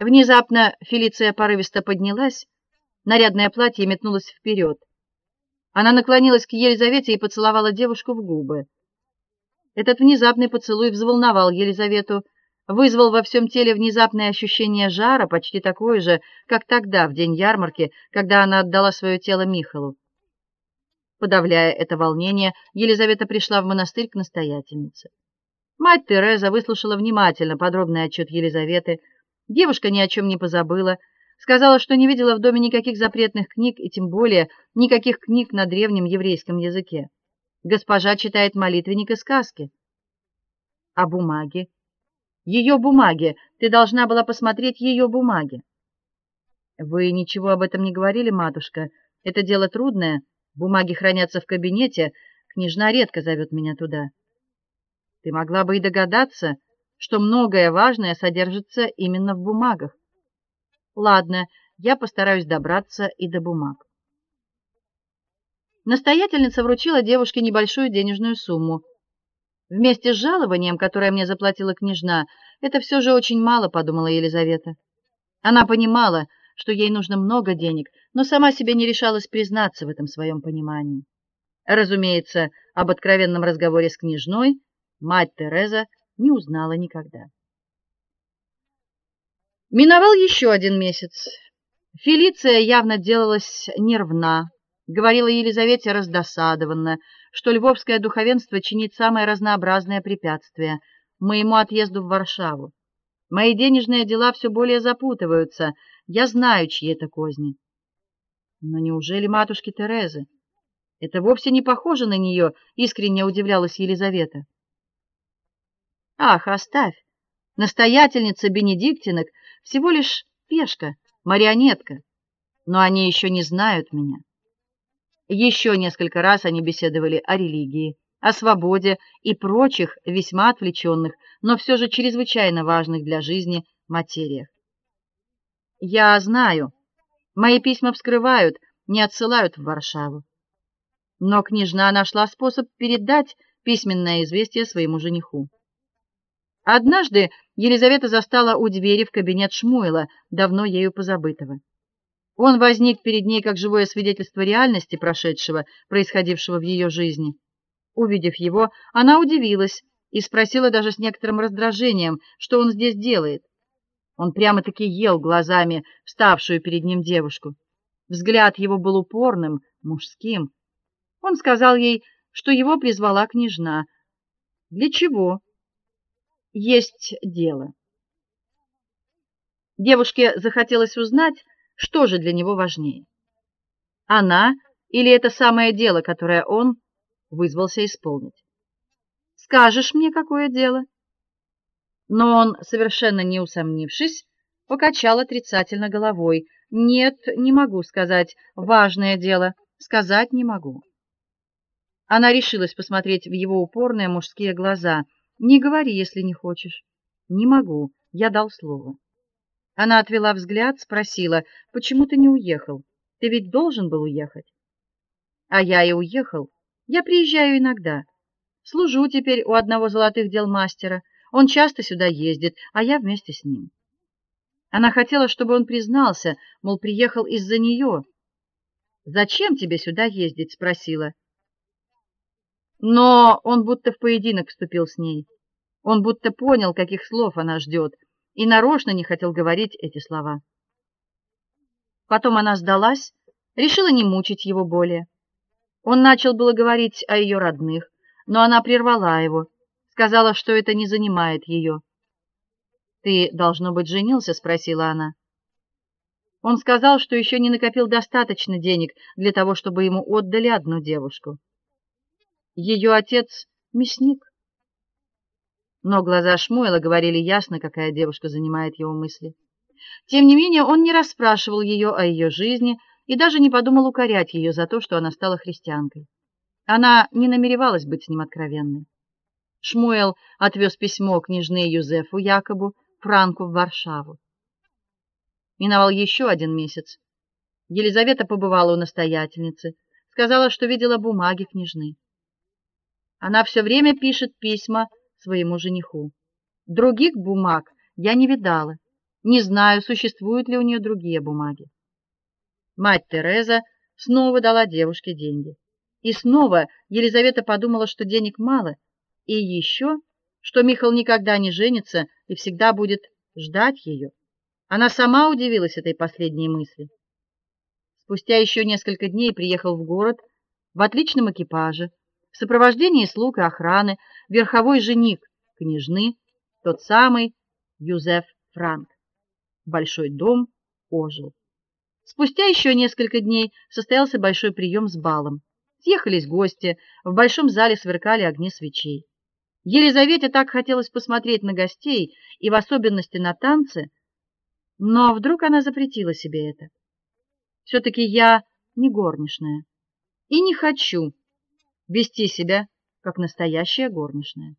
Внезапно Фелиция порывисто поднялась, нарядное платье метнулось вперед. Она наклонилась к Елизавете и поцеловала девушку в губы. Этот внезапный поцелуй взволновал Елизавету, вызвал во всем теле внезапное ощущение жара, почти такое же, как тогда в день ярмарки, когда она отдала свое тело Михалу. Подавляя это волнение, Елизавета пришла в монастырь к настоятельнице. Мать Тереза выслушала внимательно подробный отчет Елизаветы. Девушка ни о чем не позабыла, сказала, что не видела в доме никаких запретных книг и тем более никаких книг на древнем еврейском языке. Госпожа читает молитвенник и сказки. А бумаги? Ее бумаги. Ты должна была посмотреть ее бумаги. Вы ничего об этом не говорили, матушка. Это дело трудное. Бумаги хранятся в кабинете, княжна редко зовет меня туда. Ты могла бы и догадаться, что многое важное содержится именно в бумагах. Ладно, я постараюсь добраться и до бумаг. Настоятельница вручила девушке небольшую денежную сумму. Вместе с жалованием, которое мне заплатила княжна, это все же очень мало, подумала Елизавета. Она понимала, что ей нужно много денег, но сама себе не решалась признаться в этом своем понимании. Разумеется, об откровенном разговоре с княжной мать Тереза не узнала никогда. Миновал еще один месяц. Фелиция явно делалась нервна, говорила Елизавете раздосадованно, что львовское духовенство чинит самые разнообразные препятствия моему отъезду в Варшаву. Мои денежные дела все более запутываются. Я знаю, чьи это козни. Но неужели матушки Терезы? Это вовсе не похоже на нее, искренне удивлялась Елизавета. Ах, оставь. Настоятельница Бенедиктинок всего лишь пешка, марионетка. Но они еще не знают меня. Еще несколько раз они беседовали о религии, о свободе и прочих весьма отвлеченных, но все же чрезвычайно важных для жизни материях. Я знаю, мои письма вскрывают, не отсылают в Варшаву. Но княжна нашла способ передать письменное известие своему жениху. Однажды Елизавета застала у двери в кабинет Шмуила, давно ею позабытого. Он возник перед ней как живое свидетельство реальности прошедшего, происходившего в ее жизни. Увидев его, она удивилась и спросила даже с некоторым раздражением, что он здесь делает. Он прямо-таки ел глазами вставшую перед ним девушку. Взгляд его был упорным, мужским. Он сказал ей, что его призвала княжна. Для чего? Есть дело. Девушке захотелось узнать, что же для него важнее. Она или это самое дело, которое он вызвался исполнить. Скажешь мне, какое дело? Но он, совершенно не усомнившись, покачал отрицательно головой. Нет, не могу сказать, важное дело, сказать не могу. Она решилась посмотреть в его упорные мужские глаза. Не говори, если не хочешь. Не могу, я дал слово. Она отвела взгляд, спросила: "Почему ты не уехал? Ты ведь должен был уехать". А я и уехал. Я приезжаю иногда. Служу теперь у одного золотых дел мастера. Он часто сюда ездит, а я вместе с ним. Она хотела, чтобы он признался, мол, приехал из-за нее. Зачем тебе сюда ездить, спросила. Но он будто в поединок вступил с ней. Он будто понял, каких слов она ждет, и нарочно не хотел говорить эти слова. Потом она сдалась, решила не мучить его более. Он начал было говорить о ее родных, но она прервала его, сказала, что это не занимает ее. Ты должно быть женился, спросила она. Он сказал, что еще не накопил достаточно денег для того, чтобы ему отдали одну девушку. Ее отец мясник. Но глаза Шмуэла говорили ясно, какая девушка занимает его мысли. Тем не менее, он не расспрашивал ее о ее жизни и даже не подумал укорять ее за то, что она стала христианкой. Она не намеревалась быть с ним откровенной. Шмуэл отвез письмо княжне Юзефу Якобу Франку в Варшаву. Миновал еще один месяц. Елизавета побывала у настоятельницы, сказала, что видела бумаги княжны. Она все время пишет письма своему жениху. Других бумаг я не видала. Не знаю, существуют ли у нее другие бумаги. Мать Тереза снова дала девушке деньги. И снова Елизавета подумала, что денег мало, и еще, что Михаил никогда не женится и всегда будет ждать ее. Она сама удивилась этой последней мысли. Спустя еще несколько дней приехал в город в отличном экипаже, в сопровождении слуг и охраны, верховой жених княжны, тот самый Юзеф Франк. Большой дом ожил. Спустя еще несколько дней состоялся большой прием с балом. Съехались гости, в большом зале сверкали огни свечей. Елизавете так хотелось посмотреть на гостей и в особенности на танцы, но вдруг она запретила себе это. все таки я не горничная и не хочу вести себя как настоящая горничная.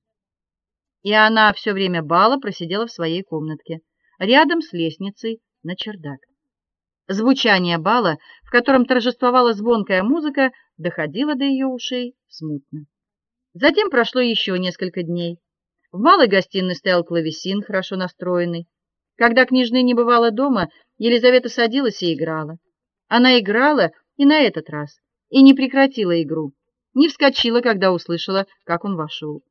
И она все время бала просидела в своей комнатке, рядом с лестницей на чердак. Звучание бала, в котором торжествовала звонкая музыка, доходило до ее ушей смутно. Затем прошло еще несколько дней. В малой гостиной стоял клавесин, хорошо настроенный. Когда княжны не бывало дома, Елизавета садилась и играла. Она играла и на этот раз, и не прекратила игру. Не вскочила, когда услышала, как он вошел.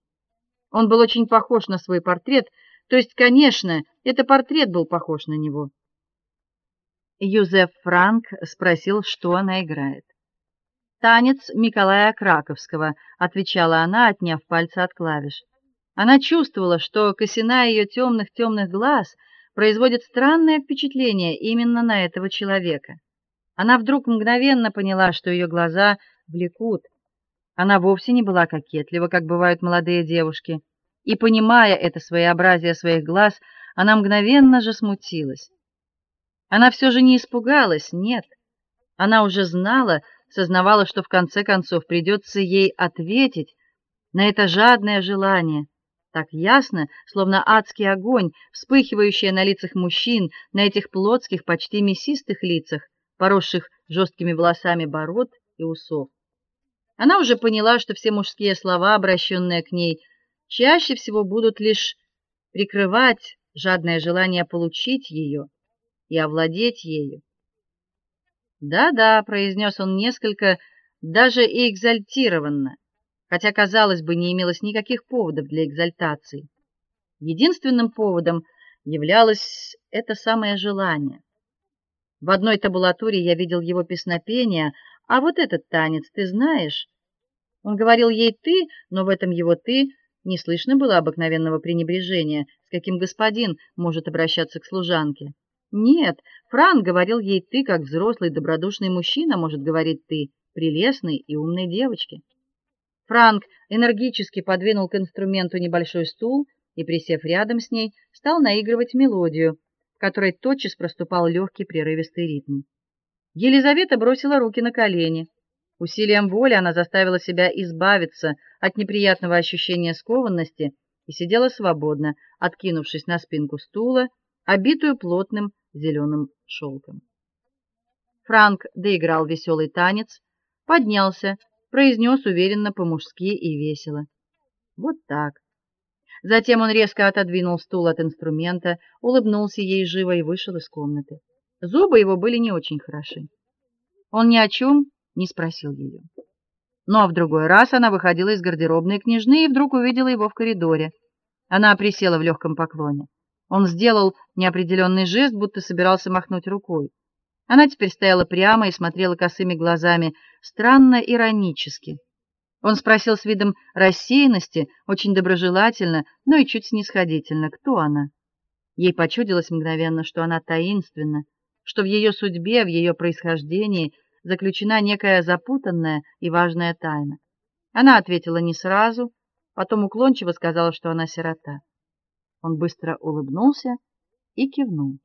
Он был очень похож на свой портрет, то есть, конечно, это портрет был похож на него. Юзеф Франк спросил, что она играет. Танец Николая Краковского, отвечала она, отняв пальцы от клавиш. Она чувствовала, что косина ее темных темных глаз производит странное впечатление именно на этого человека. Она вдруг мгновенно поняла, что ее глаза влекут. Она вовсе не была кокетлива, как бывают молодые девушки, и понимая это своеобразие своих глаз, она мгновенно же смутилась. Она все же не испугалась, нет. Она уже знала, сознавала, что в конце концов придется ей ответить на это жадное желание, так ясно, словно адский огонь, вспыхивающий на лицах мужчин, на этих плотских, почти мясистых лицах, поросших жесткими волосами бород и усов. Она уже поняла, что все мужские слова, обращенные к ней, чаще всего будут лишь прикрывать жадное желание получить ее и овладеть ею. "Да-да", произнес он несколько даже и экзальтированно, хотя казалось бы, не имелось никаких поводов для экзальтации. Единственным поводом являлось это самое желание. В одной табулатуре я видел его песнопение, а вот этот танец, ты знаешь? Он говорил ей ты, но в этом его ты не слышно было обыкновенного пренебрежения, с каким господин может обращаться к служанке. Нет, Франк говорил ей ты, как взрослый добродушный мужчина может говорить ты прелестной и умной девочке. Франк энергически подвинул к инструменту небольшой стул и, присев рядом с ней, стал наигрывать мелодию, в которой тотчас проступал легкий прерывистый ритм. Елизавета бросила руки на колени. Усилием воли она заставила себя избавиться от неприятного ощущения скованности и сидела свободно, откинувшись на спинку стула, обитую плотным зеленым шелком. Франк доиграл веселый танец, поднялся, произнес уверенно по-мужски и весело: "Вот так". Затем он резко отодвинул стул от инструмента, улыбнулся ей живо и вышел из комнаты. Зубы его были не очень хороши. Он ни о чем не спросил ее. Но в другой раз она выходила из гардеробной княжны и вдруг увидела его в коридоре. Она присела в легком поклоне. Он сделал неопределенный жест, будто собирался махнуть рукой. Она теперь стояла прямо и смотрела косыми глазами, странно иронически. Он спросил с видом рассеянности, очень доброжелательно, но и чуть снисходительно: "Кто она?" Ей почудилось мгновенно, что она таинственна, что в ее судьбе, в ее происхождении заключена некая запутанная и важная тайна. Она ответила не сразу, потом уклончиво сказала, что она сирота. Он быстро улыбнулся и кивнул.